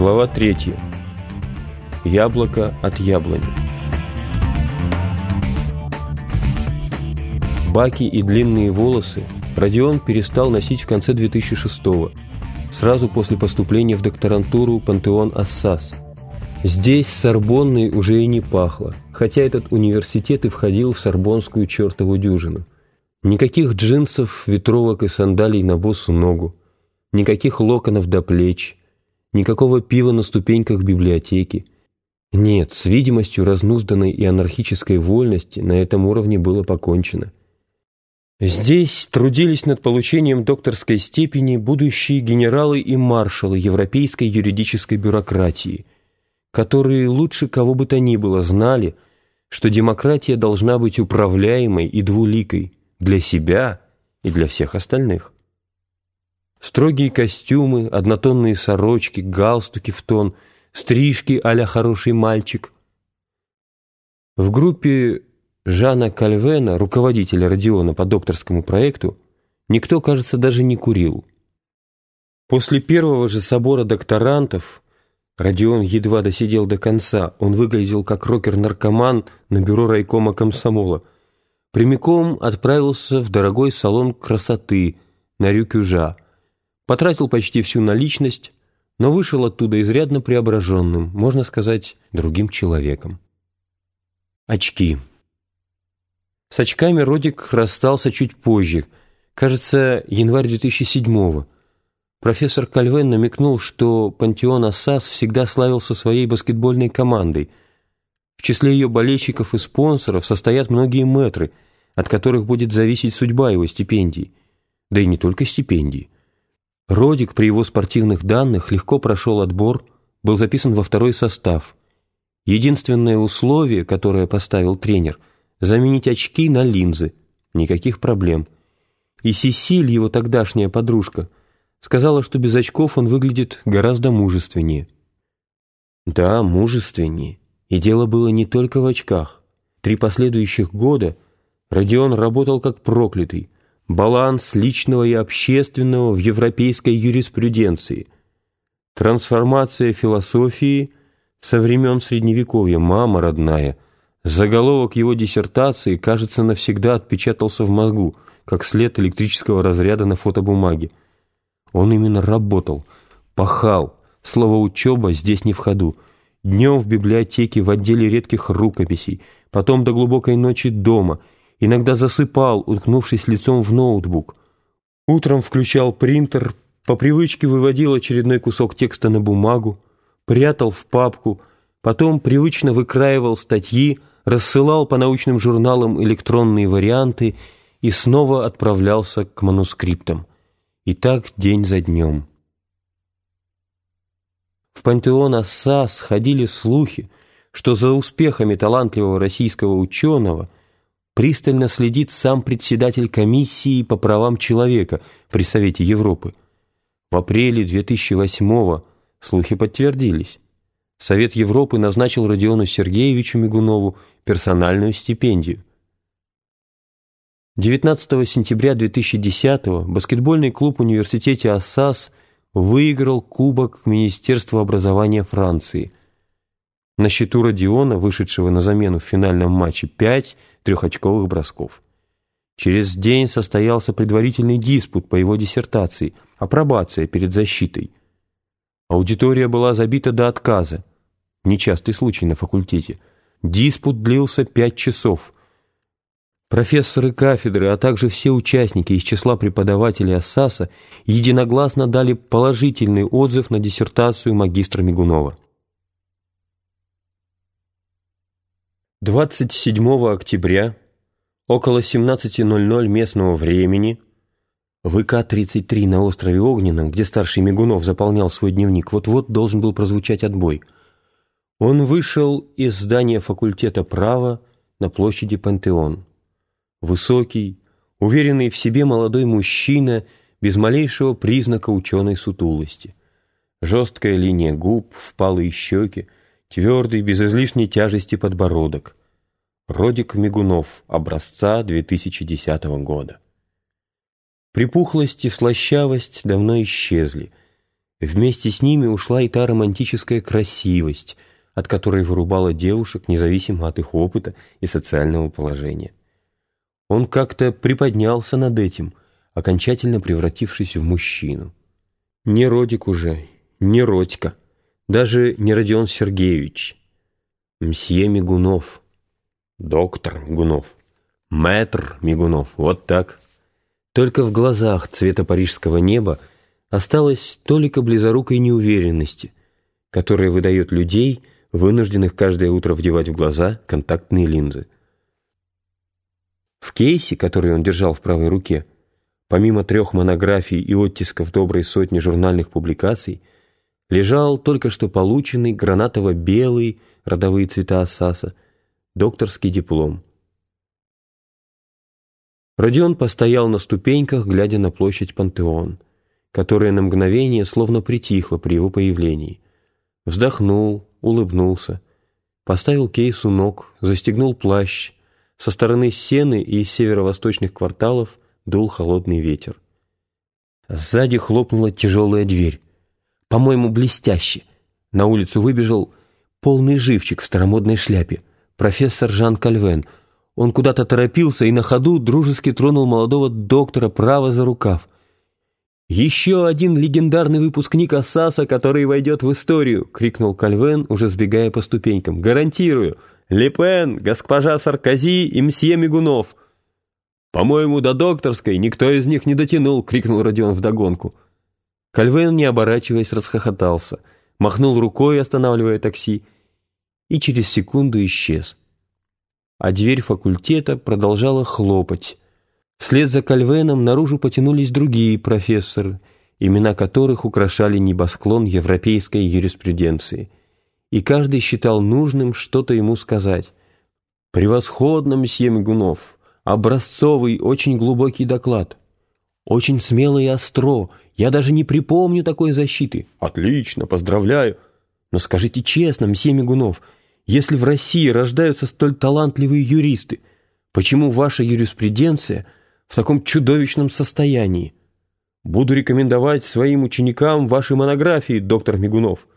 Глава 3. Яблоко от яблони. Баки и длинные волосы Родион перестал носить в конце 2006-го, сразу после поступления в докторантуру Пантеон Ассас. Здесь Сорбонной уже и не пахло, хотя этот университет и входил в сорбонскую чертову дюжину. Никаких джинсов, ветровок и сандалий на босу ногу, никаких локонов до плеч – никакого пива на ступеньках библиотеки. Нет, с видимостью разнузданной и анархической вольности на этом уровне было покончено. Здесь трудились над получением докторской степени будущие генералы и маршалы европейской юридической бюрократии, которые лучше кого бы то ни было знали, что демократия должна быть управляемой и двуликой для себя и для всех остальных. Строгие костюмы, однотонные сорочки, галстуки в тон, стрижки а хороший мальчик. В группе Жана Кальвена, руководителя Родиона по докторскому проекту, никто, кажется, даже не курил. После первого же собора докторантов Родион едва досидел до конца, он выглядел как рокер-наркоман на бюро райкома комсомола. Прямиком отправился в дорогой салон красоты на Рюкюжа, потратил почти всю наличность, но вышел оттуда изрядно преображенным, можно сказать, другим человеком. Очки. С очками Родик расстался чуть позже, кажется, январь 2007-го. Профессор Кальвен намекнул, что Пантеон Ассас всегда славился своей баскетбольной командой. В числе ее болельщиков и спонсоров состоят многие мэтры, от которых будет зависеть судьба его стипендий. Да и не только стипендий. Родик при его спортивных данных легко прошел отбор, был записан во второй состав. Единственное условие, которое поставил тренер – заменить очки на линзы. Никаких проблем. И Сесиль, его тогдашняя подружка, сказала, что без очков он выглядит гораздо мужественнее. Да, мужественнее. И дело было не только в очках. Три последующих года Родион работал как проклятый – баланс личного и общественного в европейской юриспруденции, трансформация философии со времен Средневековья, мама родная. Заголовок его диссертации, кажется, навсегда отпечатался в мозгу, как след электрического разряда на фотобумаге. Он именно работал, пахал, слово «учеба» здесь не в ходу. Днем в библиотеке, в отделе редких рукописей, потом до глубокой ночи дома – Иногда засыпал, уткнувшись лицом в ноутбук. Утром включал принтер, по привычке выводил очередной кусок текста на бумагу, прятал в папку, потом привычно выкраивал статьи, рассылал по научным журналам электронные варианты и снова отправлялся к манускриптам. И так день за днем. В пантеон Ассас ходили слухи, что за успехами талантливого российского ученого – пристально следит сам председатель комиссии по правам человека при Совете Европы. В апреле 2008-го слухи подтвердились. Совет Европы назначил Родиону Сергеевичу Мигунову персональную стипендию. 19 сентября 2010-го баскетбольный клуб в университете Ассас выиграл Кубок Министерства образования Франции. На счету Родиона, вышедшего на замену в финальном матче, 5 трехочковых бросков. Через день состоялся предварительный диспут по его диссертации, апробация перед защитой. Аудитория была забита до отказа. Нечастый случай на факультете. Диспут длился пять часов. Профессоры кафедры, а также все участники из числа преподавателей Ассаса единогласно дали положительный отзыв на диссертацию магистра Мигунова. 27 октября, около 17.00 местного времени, ВК-33 на острове Огненном, где старший Мигунов заполнял свой дневник, вот-вот должен был прозвучать отбой. Он вышел из здания факультета права на площади Пантеон. Высокий, уверенный в себе молодой мужчина без малейшего признака ученой сутулости. Жесткая линия губ, впалые щеки, твердый, без излишней тяжести подбородок. Родик Мигунов, образца 2010 года. Припухлость и слащавость давно исчезли. Вместе с ними ушла и та романтическая красивость – от которой вырубала девушек, независимо от их опыта и социального положения. Он как-то приподнялся над этим, окончательно превратившись в мужчину. Не Родик уже, не Родька, даже не Родион Сергеевич. Мсье Мигунов, доктор Мигунов, мэтр Мигунов, вот так. Только в глазах цвета парижского неба осталось толика близорукой неуверенности, которая выдает людей, вынужденных каждое утро вдевать в глаза контактные линзы. В кейсе, который он держал в правой руке, помимо трех монографий и оттисков доброй сотни журнальных публикаций, лежал только что полученный гранатово-белый, родовые цвета Ассаса, докторский диплом. Родион постоял на ступеньках, глядя на площадь Пантеон, которая на мгновение словно притихла при его появлении. Вздохнул, улыбнулся, поставил кейс у ног, застегнул плащ. Со стороны сены и из северо-восточных кварталов дул холодный ветер. Сзади хлопнула тяжелая дверь. По-моему, блестяще. На улицу выбежал полный живчик в старомодной шляпе. Профессор Жан Кальвен. Он куда-то торопился и на ходу дружески тронул молодого доктора право за рукав. «Еще один легендарный выпускник Ассаса, который войдет в историю!» — крикнул Кальвен, уже сбегая по ступенькам. «Гарантирую! Лепен, госпожа Саркози и мсье Мигунов!» «По-моему, до докторской никто из них не дотянул!» — крикнул Родион вдогонку. Кальвен, не оборачиваясь, расхохотался, махнул рукой, останавливая такси, и через секунду исчез. А дверь факультета продолжала хлопать, Вслед за Кальвеном наружу потянулись другие профессоры, имена которых украшали небосклон европейской юриспруденции. И каждый считал нужным что-то ему сказать. «Превосходно, месье Мигунов! Образцовый, очень глубокий доклад. Очень смело и остро. Я даже не припомню такой защиты. Отлично, поздравляю. Но скажите честно, месье Мигунов, если в России рождаются столь талантливые юристы, почему ваша юриспруденция – в таком чудовищном состоянии. Буду рекомендовать своим ученикам ваши монографии, доктор Мигунов.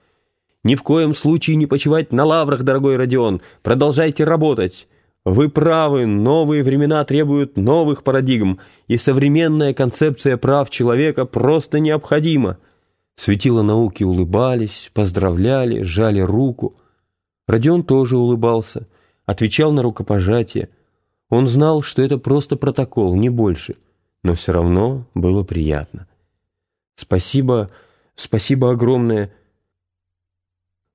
Ни в коем случае не почивать на лаврах, дорогой Родион. Продолжайте работать. Вы правы, новые времена требуют новых парадигм, и современная концепция прав человека просто необходима. Светила науки улыбались, поздравляли, жали руку. Родион тоже улыбался, отвечал на рукопожатие. Он знал, что это просто протокол, не больше, но все равно было приятно. «Спасибо, спасибо огромное!»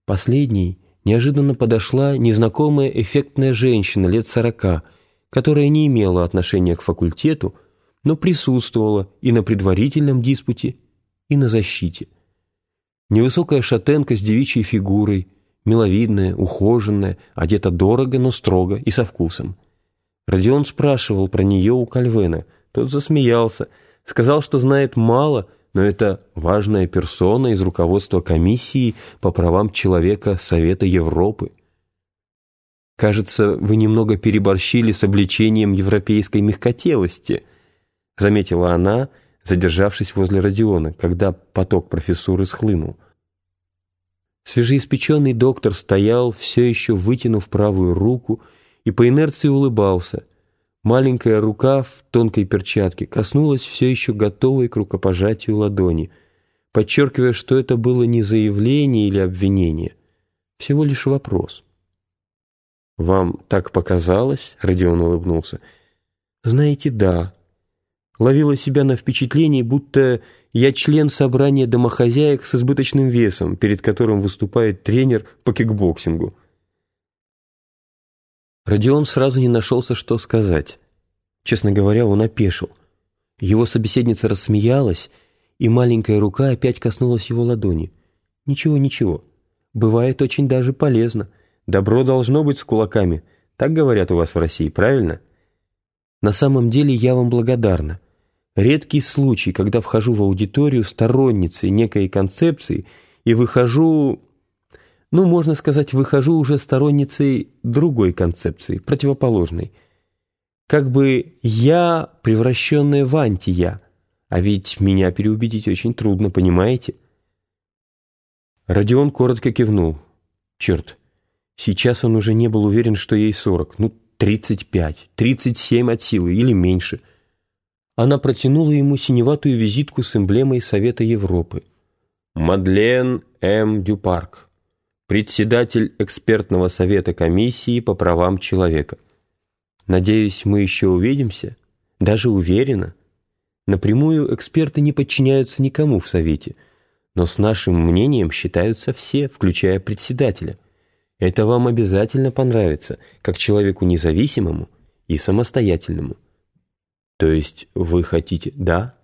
Последней неожиданно подошла незнакомая эффектная женщина лет сорока, которая не имела отношения к факультету, но присутствовала и на предварительном диспуте, и на защите. Невысокая шатенка с девичьей фигурой, миловидная, ухоженная, одета дорого, но строго и со вкусом. Родион спрашивал про нее у Кальвена. Тот засмеялся, сказал, что знает мало, но это важная персона из руководства комиссии по правам человека Совета Европы. «Кажется, вы немного переборщили с обличением европейской мягкотелости», заметила она, задержавшись возле Родиона, когда поток профессуры схлынул. Свежеиспеченный доктор стоял, все еще вытянув правую руку, и по инерции улыбался. Маленькая рука в тонкой перчатке коснулась все еще готовой к рукопожатию ладони, подчеркивая, что это было не заявление или обвинение, всего лишь вопрос. «Вам так показалось?» — Родион улыбнулся. «Знаете, да. Ловила себя на впечатлении, будто я член собрания домохозяек с избыточным весом, перед которым выступает тренер по кикбоксингу». Родион сразу не нашелся, что сказать. Честно говоря, он опешил. Его собеседница рассмеялась, и маленькая рука опять коснулась его ладони. Ничего, ничего. бывает очень даже полезно. Добро должно быть с кулаками. Так говорят у вас в России, правильно? На самом деле я вам благодарна. Редкий случай, когда вхожу в аудиторию сторонницей некой концепции и выхожу, ну, можно сказать, выхожу уже сторонницей другой концепции, противоположной. Как бы я, превращенная в антия, а ведь меня переубедить очень трудно, понимаете? Родион коротко кивнул. Черт, сейчас он уже не был уверен, что ей сорок, ну, тридцать пять, тридцать семь от силы или меньше – она протянула ему синеватую визитку с эмблемой Совета Европы. Мадлен М. Дюпарк, председатель экспертного совета комиссии по правам человека. Надеюсь, мы еще увидимся? Даже уверена. Напрямую эксперты не подчиняются никому в Совете, но с нашим мнением считаются все, включая председателя. Это вам обязательно понравится, как человеку независимому и самостоятельному. То есть вы хотите, да?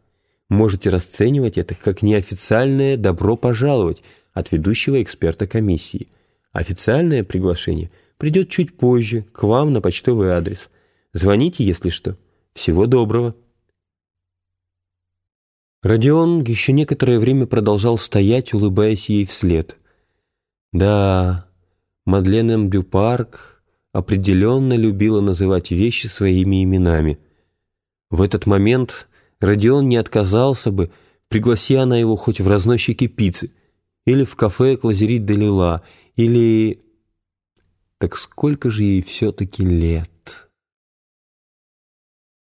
Можете расценивать это как неофициальное «добро пожаловать» от ведущего эксперта комиссии. Официальное приглашение придет чуть позже, к вам на почтовый адрес. Звоните, если что. Всего доброго. Родион еще некоторое время продолжал стоять, улыбаясь ей вслед. Да, Мадлен. Дюпарк определенно любила называть вещи своими именами – в этот момент Родион не отказался бы, пригласи она его хоть в разносчики пиццы, или в кафе Клазерит де Лила, или... Так сколько же ей все-таки лет?